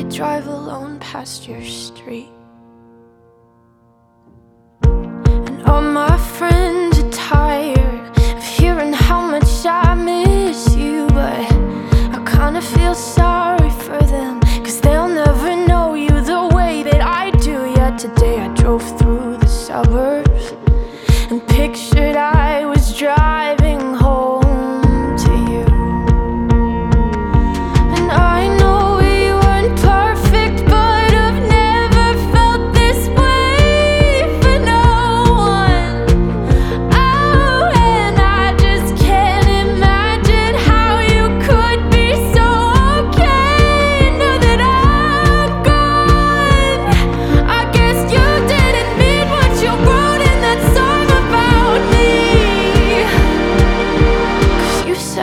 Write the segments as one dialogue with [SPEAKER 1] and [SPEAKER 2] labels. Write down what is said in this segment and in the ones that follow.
[SPEAKER 1] I drive alone past your street. And all my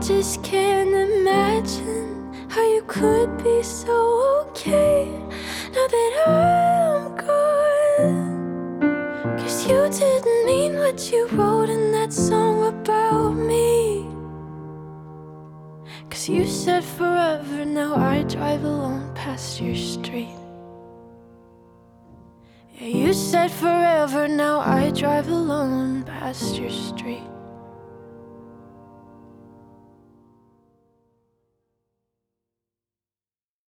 [SPEAKER 1] Just can't imagine how you could be so okay now that I'm gone. Cause you didn't mean what you wrote in that song about me. Cause you said forever, now I drive alone past your street. Yeah, you said forever, now I drive alone past your street.